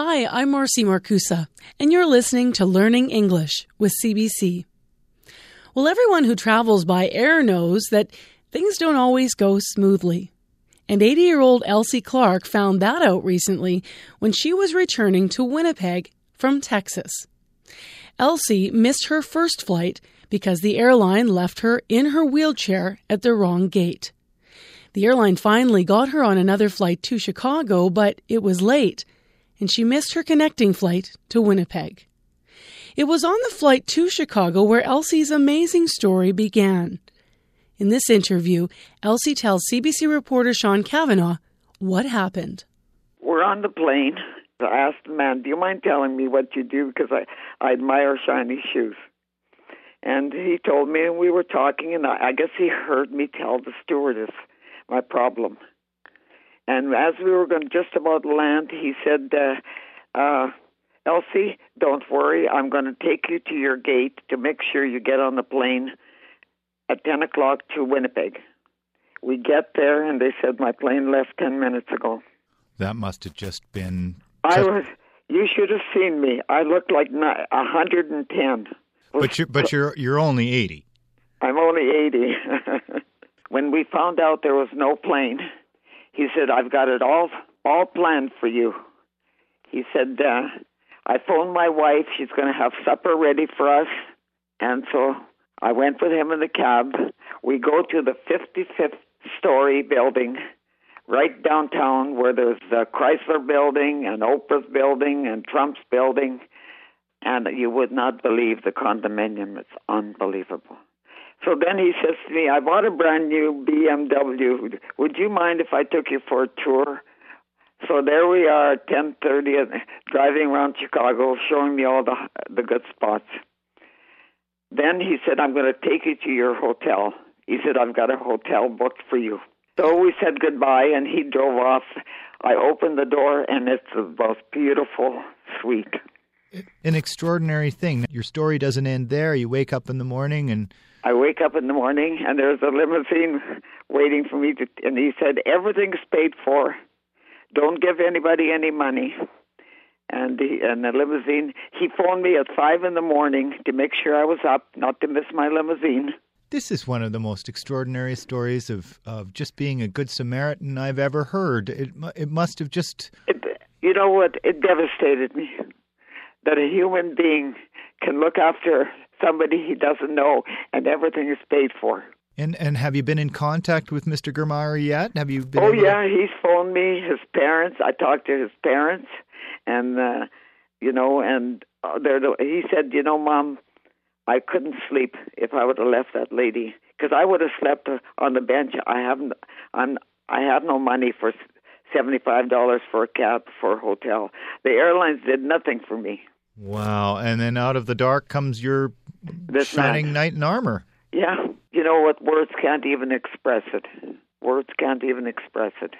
Hi, I'm Marcy Marcusa, and you're listening to Learning English with CBC. Well, everyone who travels by air knows that things don't always go smoothly. And 80 year old Elsie Clark found that out recently when she was returning to Winnipeg from Texas. Elsie missed her first flight because the airline left her in her wheelchair at the wrong gate. The airline finally got her on another flight to Chicago, but it was late, and she missed her connecting flight to Winnipeg. It was on the flight to Chicago where Elsie's amazing story began. In this interview, Elsie tells CBC reporter Sean Cavanaugh what happened. We're on the plane. I asked the man, Do you mind telling me what you do? Because I, I admire shiny shoes. And he told me, and we were talking, and I, I guess he heard me tell the stewardess my problem. And as we were going to just about land, he said, uh, uh, Elsie, don't worry. I'm going to take you to your gate to make sure you get on the plane at 10 o'clock to Winnipeg. We get there, and they said my plane left 10 minutes ago. That must have just been. I was. You should have seen me. I looked like 110. But you're but you're you're only 80. I'm only 80. when we found out there was no plane, he said, "I've got it all all planned for you." He said, uh, "I phoned my wife. She's going to have supper ready for us." And so I went with him in the cab. We go to the 55th story building right downtown where there's the Chrysler building and Oprah's building and Trump's building. And you would not believe the condominium. It's unbelievable. So then he says to me, I bought a brand new BMW. Would you mind if I took you for a tour? So there we are at 10:30 driving around Chicago showing me all the the good spots. Then he said, I'm going to take you to your hotel. He said, I've got a hotel booked for you. So we said goodbye, and he drove off. I opened the door, and it's the most beautiful suite. An extraordinary thing. Your story doesn't end there. You wake up in the morning and. I wake up in the morning, and there's a limousine waiting for me to. And he said, Everything's paid for. Don't give anybody any money and the and the limousine. He phoned me at five in the morning to make sure I was up, not to miss my limousine. This is one of the most extraordinary stories of, of just being a good Samaritan I've ever heard. It it must have just. It, you know what? It devastated me that a human being can look after somebody he doesn't know and everything is paid for. And and have you been in contact with Mr. Germeyer yet? Have you been? Oh yeah, to... he's phoned me. His parents. I talked to his parents and uh, you know, and uh, there he said, you know, mom, I couldn't sleep if I would have left that lady because I would have slept on the bench. I haven't, I'm, I have no money for seventy-five dollars for a cab for a hotel. The airlines did nothing for me. Wow! And then out of the dark comes your this shining man. knight in armor. Yeah, you know what? Words can't even express it. Words can't even express it.